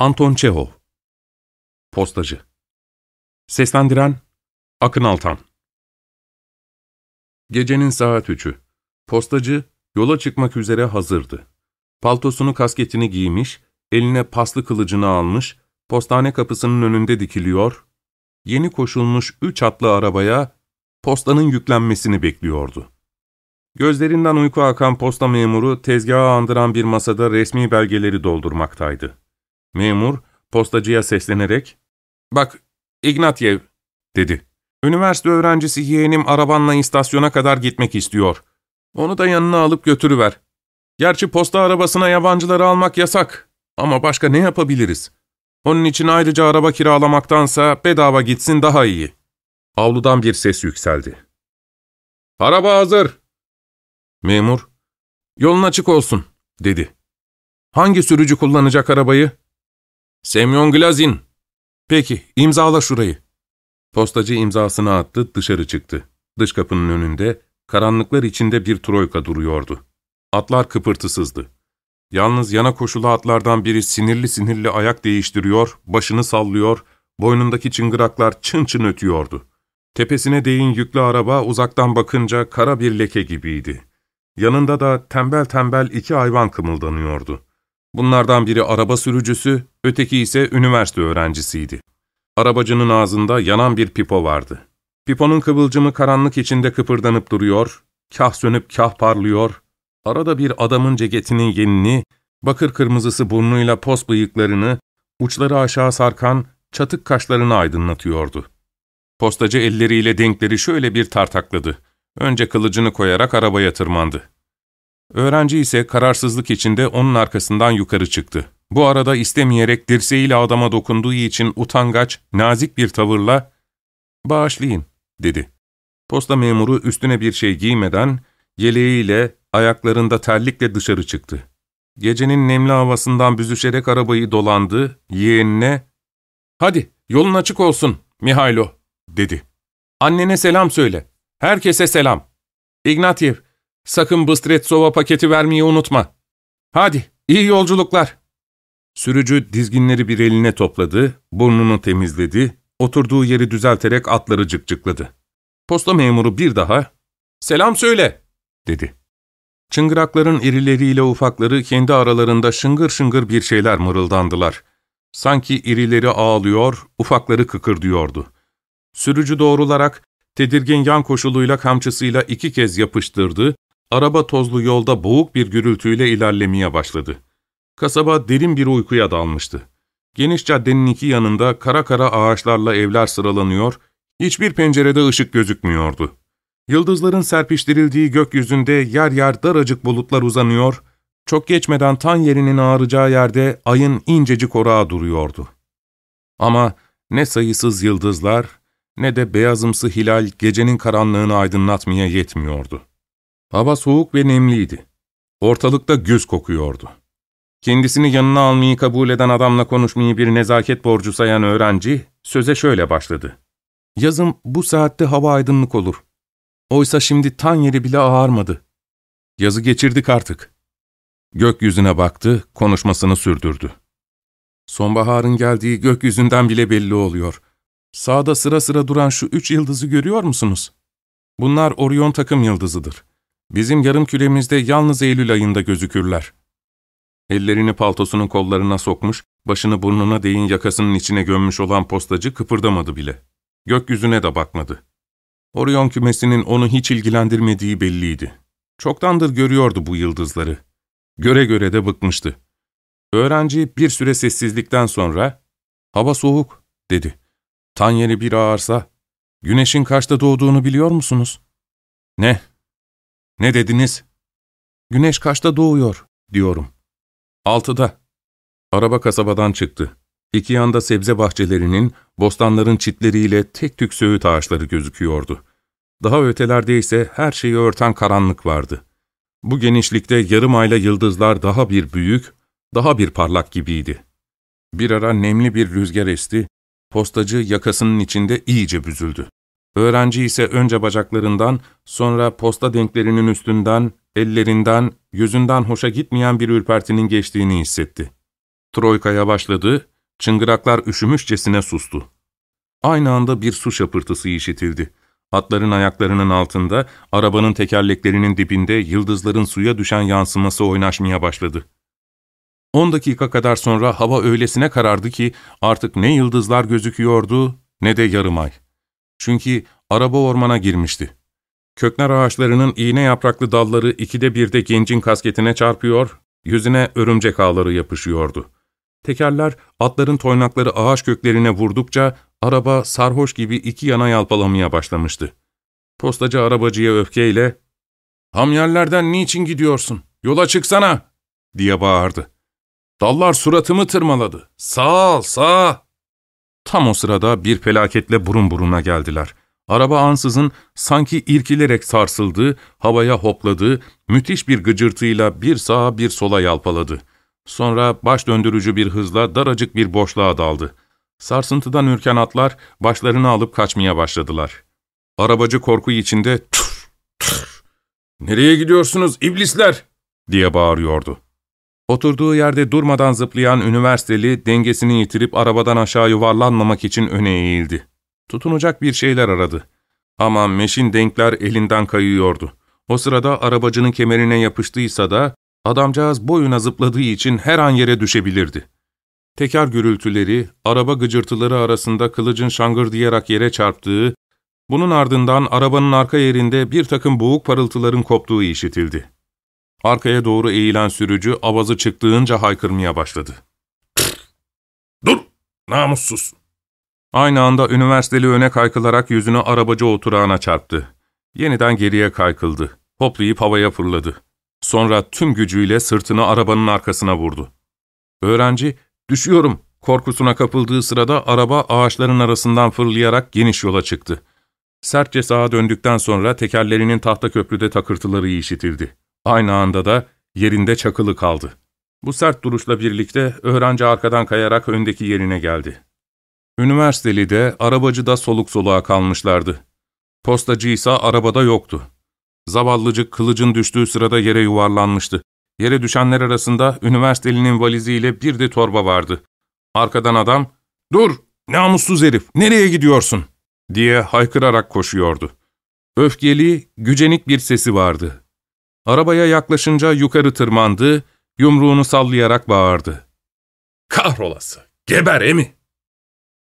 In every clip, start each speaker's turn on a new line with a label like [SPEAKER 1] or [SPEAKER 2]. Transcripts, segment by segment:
[SPEAKER 1] Anton Çehov Postacı Seslendiren Akın Altan Gecenin saat üçü. Postacı yola çıkmak üzere hazırdı. Paltosunu kasketini giymiş, eline paslı kılıcını almış, postane kapısının önünde dikiliyor, yeni koşulmuş üç atlı arabaya postanın yüklenmesini bekliyordu. Gözlerinden uyku akan posta memuru tezgahı andıran bir masada resmi belgeleri doldurmaktaydı. Memur, postacıya seslenerek, ''Bak, Ignatyev'' dedi. ''Üniversite öğrencisi yeğenim arabanla istasyona kadar gitmek istiyor. Onu da yanına alıp götürüver. Gerçi posta arabasına yabancıları almak yasak ama başka ne yapabiliriz? Onun için ayrıca araba kiralamaktansa bedava gitsin daha iyi.'' Avludan bir ses yükseldi. ''Araba hazır!'' Memur, ''Yolun açık olsun.'' dedi. ''Hangi sürücü kullanacak arabayı?'' ''Semyon Glazin.'' ''Peki, imzala şurayı.'' Postacı imzasını attı, dışarı çıktı. Dış kapının önünde, karanlıklar içinde bir troika duruyordu. Atlar kıpırtısızdı. Yalnız yana koşulu atlardan biri sinirli sinirli ayak değiştiriyor, başını sallıyor, boynundaki çıngıraklar çın çın ötüyordu. Tepesine değin yüklü araba uzaktan bakınca kara bir leke gibiydi. Yanında da tembel tembel iki hayvan kımıldanıyordu. Bunlardan biri araba sürücüsü, öteki ise üniversite öğrencisiydi. Arabacının ağzında yanan bir pipo vardı. Piponun kıvılcımı karanlık içinde kıpırdanıp duruyor, kah sönüp kah parlıyor, arada bir adamın ceketinin yenini, bakır kırmızısı burnuyla pos bıyıklarını, uçları aşağı sarkan çatık kaşlarını aydınlatıyordu. Postacı elleriyle denkleri şöyle bir tartakladı. Önce kılıcını koyarak arabaya tırmandı. Öğrenci ise kararsızlık içinde onun arkasından yukarı çıktı. Bu arada istemeyerek dirseğiyle adama dokunduğu için utangaç, nazik bir tavırla ''Bağışlayın'' dedi. Posta memuru üstüne bir şey giymeden, yeleğiyle, ayaklarında terlikle dışarı çıktı. Gecenin nemli havasından büzüşerek arabayı dolandı, yeğenine ''Hadi, yolun açık olsun, Mihailo'' dedi. ''Annene selam söyle. Herkese selam. Ignatiev, sakın Bystretsova paketi vermeyi unutma. Hadi, iyi yolculuklar.'' Sürücü dizginleri bir eline topladı, burnunu temizledi, oturduğu yeri düzelterek atları cıkcıkladı. Posta memuru bir daha, ''Selam söyle.'' dedi. Çıngırakların irileriyle ufakları kendi aralarında şıngır şıngır bir şeyler mırıldandılar. Sanki irileri ağlıyor, ufakları kıkırdıyordu. Sürücü doğrularak, tedirgin yan koşuluyla kamçısıyla iki kez yapıştırdı, araba tozlu yolda boğuk bir gürültüyle ilerlemeye başladı. Kasaba derin bir uykuya dalmıştı. Geniş caddenin iki yanında kara kara ağaçlarla evler sıralanıyor, hiçbir pencerede ışık gözükmüyordu. Yıldızların serpiştirildiği gökyüzünde yer yer daracık bulutlar uzanıyor, çok geçmeden tan yerinin ağrıcağı yerde ayın incecik orağı duruyordu. Ama ne sayısız yıldızlar ne de beyazımsı hilal gecenin karanlığını aydınlatmaya yetmiyordu. Hava soğuk ve nemliydi. Ortalıkta güz kokuyordu. Kendisini yanına almayı kabul eden adamla konuşmayı bir nezaket borcu sayan öğrenci, söze şöyle başladı. Yazım bu saatte hava aydınlık olur. Oysa şimdi tan yeri bile ağarmadı. Yazı geçirdik artık. Gökyüzüne baktı, konuşmasını sürdürdü. Sonbaharın geldiği gökyüzünden bile belli oluyor. Sağda sıra sıra duran şu üç yıldızı görüyor musunuz? Bunlar Orion takım yıldızıdır. Bizim yarım küremizde yalnız Eylül ayında gözükürler. Ellerini paltosunun kollarına sokmuş, başını burnuna değin yakasının içine gömmüş olan postacı kıpırdamadı bile. Gökyüzüne de bakmadı. Orion kümesinin onu hiç ilgilendirmediği belliydi. Çoktandır görüyordu bu yıldızları. Göre göre de bıkmıştı. Öğrenci bir süre sessizlikten sonra, ''Hava soğuk.'' dedi. ''Tan yeri bir ağırsa, güneşin kaçta doğduğunu biliyor musunuz?'' ''Ne? Ne dediniz?'' ''Güneş kaçta doğuyor?'' diyorum. Altıda. Araba kasabadan çıktı. İki yanda sebze bahçelerinin, bostanların çitleriyle tek tük söğüt ağaçları gözüküyordu. Daha ötelerde ise her şeyi örten karanlık vardı. Bu genişlikte yarım ayla yıldızlar daha bir büyük, daha bir parlak gibiydi. Bir ara nemli bir rüzgar esti, postacı yakasının içinde iyice büzüldü. Öğrenci ise önce bacaklarından, sonra posta denklerinin üstünden, ellerinden, yüzünden hoşa gitmeyen bir ürpertinin geçtiğini hissetti. Troika'ya başladı, çıngıraklar üşümüşçesine sustu. Aynı anda bir su şapırtısı işitildi. Atların ayaklarının altında, arabanın tekerleklerinin dibinde yıldızların suya düşen yansıması oynaşmaya başladı. On dakika kadar sonra hava öylesine karardı ki artık ne yıldızlar gözüküyordu ne de yarım ay. Çünkü araba ormana girmişti. Köknar ağaçlarının iğne yapraklı dalları ikide birde gencin kasketine çarpıyor, yüzüne örümcek ağları yapışıyordu. Tekerler atların toynakları ağaç köklerine vurdukça araba sarhoş gibi iki yana yalpalamaya başlamıştı. Postacı arabacıya öfkeyle ''Hamyerlerden niçin gidiyorsun? Yola çıksana!'' diye bağırdı. ''Dallar suratımı tırmaladı. Sağ ol, sağ!'' Tam o sırada bir felaketle burun buruna geldiler. Araba ansızın sanki irkilerek sarsıldı, havaya hopladı, müthiş bir gıcırtıyla bir sağa bir sola yalpaladı. Sonra baş döndürücü bir hızla daracık bir boşluğa daldı. Sarsıntıdan ürken atlar başlarını alıp kaçmaya başladılar. Arabacı korku içinde ''Tüf, tüf, nereye gidiyorsunuz iblisler?'' diye bağırıyordu. Oturduğu yerde durmadan zıplayan üniversiteli dengesini yitirip arabadan aşağı yuvarlanmamak için öne eğildi. Tutunacak bir şeyler aradı. Ama meşin denkler elinden kayıyordu. O sırada arabacının kemerine yapıştıysa da adamcağız boyuna zıpladığı için her an yere düşebilirdi. Teker gürültüleri, araba gıcırtıları arasında kılıcın şangırdayarak yere çarptığı, bunun ardından arabanın arka yerinde bir takım boğuk parıltıların koptuğu işitildi. Arkaya doğru eğilen sürücü avazı çıktığınca haykırmaya başladı. ''Dur! Namussuz!'' Aynı anda üniversiteli öne kaykılarak yüzünü arabacı oturağına çarptı. Yeniden geriye kaykıldı. Hoplayıp havaya fırladı. Sonra tüm gücüyle sırtını arabanın arkasına vurdu. Öğrenci, düşüyorum korkusuna kapıldığı sırada araba ağaçların arasından fırlayarak geniş yola çıktı. Sertçe sağa döndükten sonra tekerlerinin tahta köprüde takırtıları işitildi. Aynı anda da yerinde çakılı kaldı. Bu sert duruşla birlikte öğrenci arkadan kayarak öndeki yerine geldi. Üniversiteli de, arabacı da soluk soluğa kalmışlardı. Postacı ise arabada yoktu. Zavallıcık kılıcın düştüğü sırada yere yuvarlanmıştı. Yere düşenler arasında üniversitelinin valiziyle bir de torba vardı. Arkadan adam, ''Dur, namussuz herif, nereye gidiyorsun?'' diye haykırarak koşuyordu. Öfkeli, gücenik bir sesi vardı. Arabaya yaklaşınca yukarı tırmandı, yumruğunu sallayarak bağırdı. ''Kahrolası, geber emi!''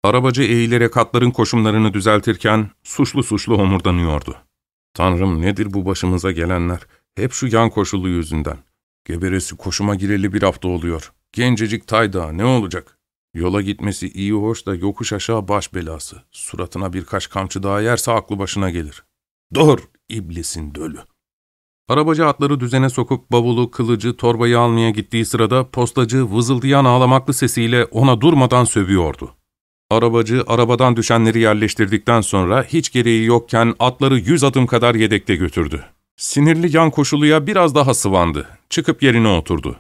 [SPEAKER 1] Arabacı eğilerek atların koşumlarını düzeltirken suçlu suçlu homurdanıyordu. ''Tanrım nedir bu başımıza gelenler? Hep şu yan koşulu yüzünden. Geberesi koşuma gireli bir hafta oluyor. Gencecik Tayda ne olacak? Yola gitmesi iyi hoş da yokuş aşağı baş belası. Suratına birkaç kamçı daha yerse aklı başına gelir. Dur iblisin dölü. Arabacı atları düzene sokup bavulu, kılıcı, torbayı almaya gittiği sırada postacı vızıldayan ağlamaklı sesiyle ona durmadan sövüyordu. Arabacı arabadan düşenleri yerleştirdikten sonra hiç gereği yokken atları yüz adım kadar yedekte götürdü. Sinirli yan koşuluya biraz daha sıvandı. Çıkıp yerine oturdu.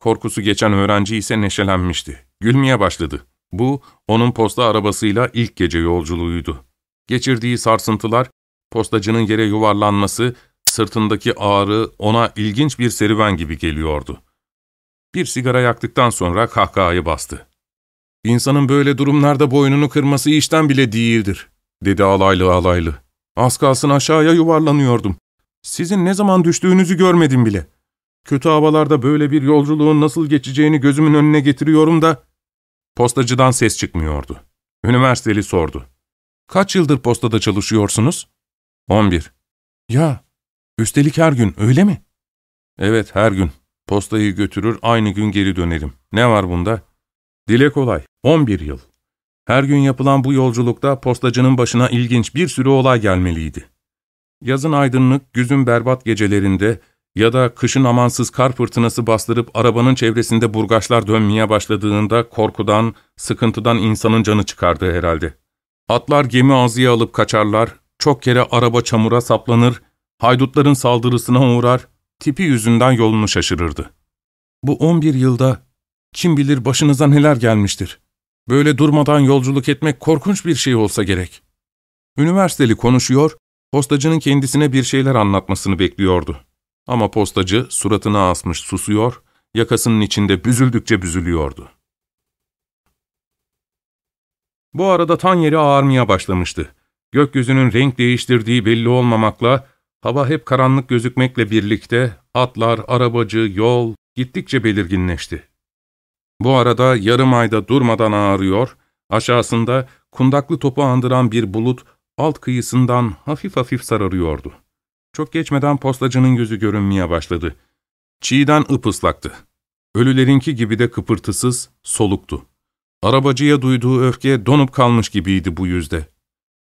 [SPEAKER 1] Korkusu geçen öğrenci ise neşelenmişti. Gülmeye başladı. Bu, onun posta arabasıyla ilk gece yolculuğuydu. Geçirdiği sarsıntılar, postacının yere yuvarlanması, sırtındaki ağrı ona ilginç bir serüven gibi geliyordu. Bir sigara yaktıktan sonra kahkahayı bastı. ''İnsanın böyle durumlarda boynunu kırması işten bile değildir.'' dedi alaylı alaylı. ''Az kalsın aşağıya yuvarlanıyordum. Sizin ne zaman düştüğünüzü görmedim bile. Kötü havalarda böyle bir yolculuğun nasıl geçeceğini gözümün önüne getiriyorum da...'' Postacıdan ses çıkmıyordu. Üniversiteli sordu. ''Kaç yıldır postada çalışıyorsunuz?'' ''On ''Ya, üstelik her gün öyle mi?'' ''Evet, her gün. Postayı götürür, aynı gün geri dönerim. Ne var bunda?'' Dile kolay, 11 yıl. Her gün yapılan bu yolculukta postacının başına ilginç bir sürü olay gelmeliydi. Yazın aydınlık, güzün berbat gecelerinde ya da kışın amansız kar fırtınası bastırıp arabanın çevresinde burgaçlar dönmeye başladığında korkudan, sıkıntıdan insanın canı çıkardı herhalde. Atlar gemi ağzıya alıp kaçarlar, çok kere araba çamura saplanır, haydutların saldırısına uğrar, tipi yüzünden yolunu şaşırırdı. Bu 11 yılda kim bilir başınıza neler gelmiştir. Böyle durmadan yolculuk etmek korkunç bir şey olsa gerek. Üniversiteli konuşuyor, postacının kendisine bir şeyler anlatmasını bekliyordu. Ama postacı suratını asmış susuyor, yakasının içinde büzüldükçe büzülüyordu. Bu arada tan yeri ağarmaya başlamıştı. Gökyüzünün renk değiştirdiği belli olmamakla, hava hep karanlık gözükmekle birlikte atlar, arabacı, yol gittikçe belirginleşti. Bu arada yarım ayda durmadan ağarıyor, aşağısında kundaklı topu andıran bir bulut alt kıyısından hafif hafif sararıyordu. Çok geçmeden postacının yüzü görünmeye başladı. Çiğden ıpıslaktı. Ölülerinki gibi de kıpırtısız, soluktu. Arabacıya duyduğu öfke donup kalmış gibiydi bu yüzde.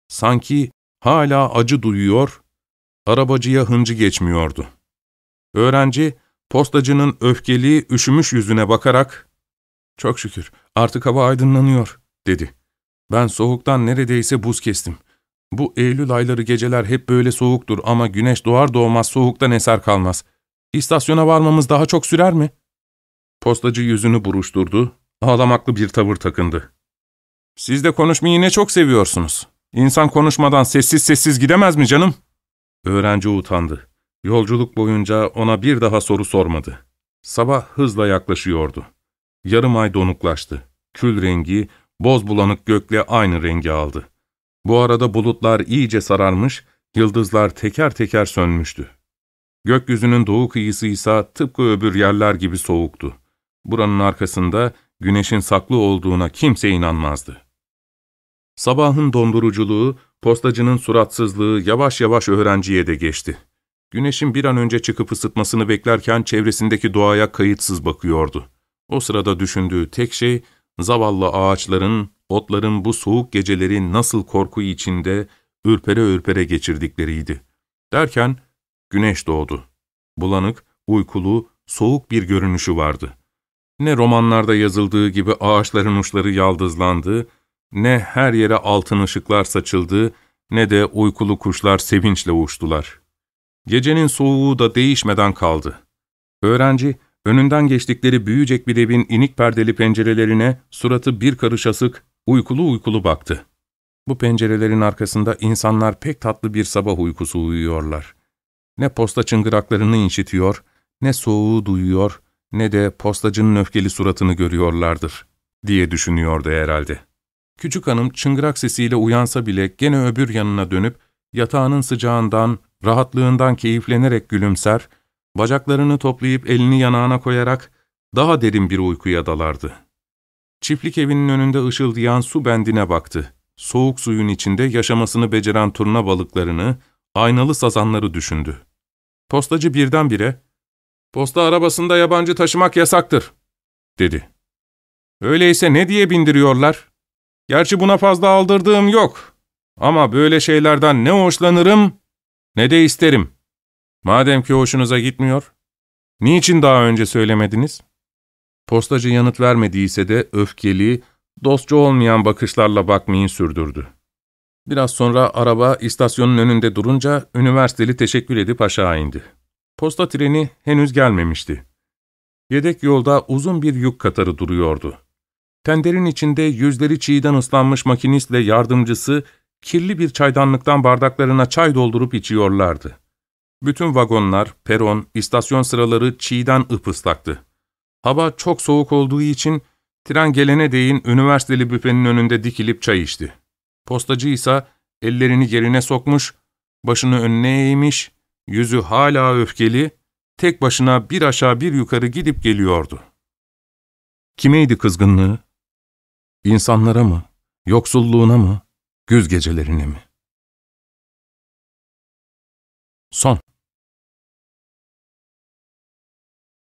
[SPEAKER 1] Sanki hala acı duyuyor, arabacıya hıncı geçmiyordu. Öğrenci, postacının öfkeli, üşümüş yüzüne bakarak, ''Çok şükür, artık hava aydınlanıyor.'' dedi. ''Ben soğuktan neredeyse buz kestim. Bu Eylül ayları geceler hep böyle soğuktur ama güneş doğar doğmaz soğuktan eser kalmaz. İstasyona varmamız daha çok sürer mi?'' Postacı yüzünü buruşturdu, ağlamaklı bir tavır takındı. ''Siz de konuşmayı ne çok seviyorsunuz. İnsan konuşmadan sessiz sessiz gidemez mi canım?'' Öğrenci utandı. Yolculuk boyunca ona bir daha soru sormadı. Sabah hızla yaklaşıyordu. Yarım ay donuklaştı. Kül rengi, boz bulanık gökle aynı rengi aldı. Bu arada bulutlar iyice sararmış, yıldızlar teker teker sönmüştü. Gökyüzünün doğu kıyısı ise tıpkı öbür yerler gibi soğuktu. Buranın arkasında güneşin saklı olduğuna kimse inanmazdı. Sabahın donduruculuğu, postacının suratsızlığı yavaş yavaş öğrenciye de geçti. Güneşin bir an önce çıkıp ısıtmasını beklerken çevresindeki doğaya kayıtsız bakıyordu. O sırada düşündüğü tek şey, zavallı ağaçların, otların bu soğuk geceleri nasıl korku içinde, ürpere ürpere geçirdikleriydi. Derken, güneş doğdu. Bulanık, uykulu, soğuk bir görünüşü vardı. Ne romanlarda yazıldığı gibi ağaçların uçları yaldızlandı, ne her yere altın ışıklar saçıldı, ne de uykulu kuşlar sevinçle uçtular. Gecenin soğuğu da değişmeden kaldı. Öğrenci, önünden geçtikleri büyüyecek bir evin inik perdeli pencerelerine suratı bir karış asık, uykulu uykulu baktı. Bu pencerelerin arkasında insanlar pek tatlı bir sabah uykusu uyuyorlar. Ne posta çıngıraklarını işitiyor, ne soğuğu duyuyor, ne de postacının öfkeli suratını görüyorlardır, diye düşünüyordu herhalde. Küçük hanım çıngırak sesiyle uyansa bile gene öbür yanına dönüp yatağının sıcağından, rahatlığından keyiflenerek gülümser, bacaklarını toplayıp elini yanağına koyarak daha derin bir uykuya dalardı. Çiftlik evinin önünde ışıldayan su bendine baktı. Soğuk suyun içinde yaşamasını beceren turna balıklarını, aynalı sazanları düşündü. Postacı birdenbire, ''Posta arabasında yabancı taşımak yasaktır.'' dedi. ''Öyleyse ne diye bindiriyorlar? Gerçi buna fazla aldırdığım yok. Ama böyle şeylerden ne hoşlanırım ne de isterim. Madem ki hoşunuza gitmiyor, niçin daha önce söylemediniz?'' Postacı yanıt vermediyse de öfkeli, dostça olmayan bakışlarla bakmayı sürdürdü. Biraz sonra araba istasyonun önünde durunca üniversiteli teşekkür edip aşağı indi. Posta treni henüz gelmemişti. Yedek yolda uzun bir yük katarı duruyordu. Tenderin içinde yüzleri çiğden ıslanmış makinistle yardımcısı kirli bir çaydanlıktan bardaklarına çay doldurup içiyorlardı. Bütün vagonlar, peron, istasyon sıraları çiğden ıpıslaktı. Hava çok soğuk olduğu için tren gelene değin üniversiteli büfenin önünde dikilip çay içti. Postacı ise ellerini yerine sokmuş, başını önüne eğmiş, yüzü hala öfkeli, tek başına bir aşağı bir yukarı gidip geliyordu. Kimeydi kızgınlığı? İnsanlara mı, yoksulluğuna mı, güz gecelerine mi? Son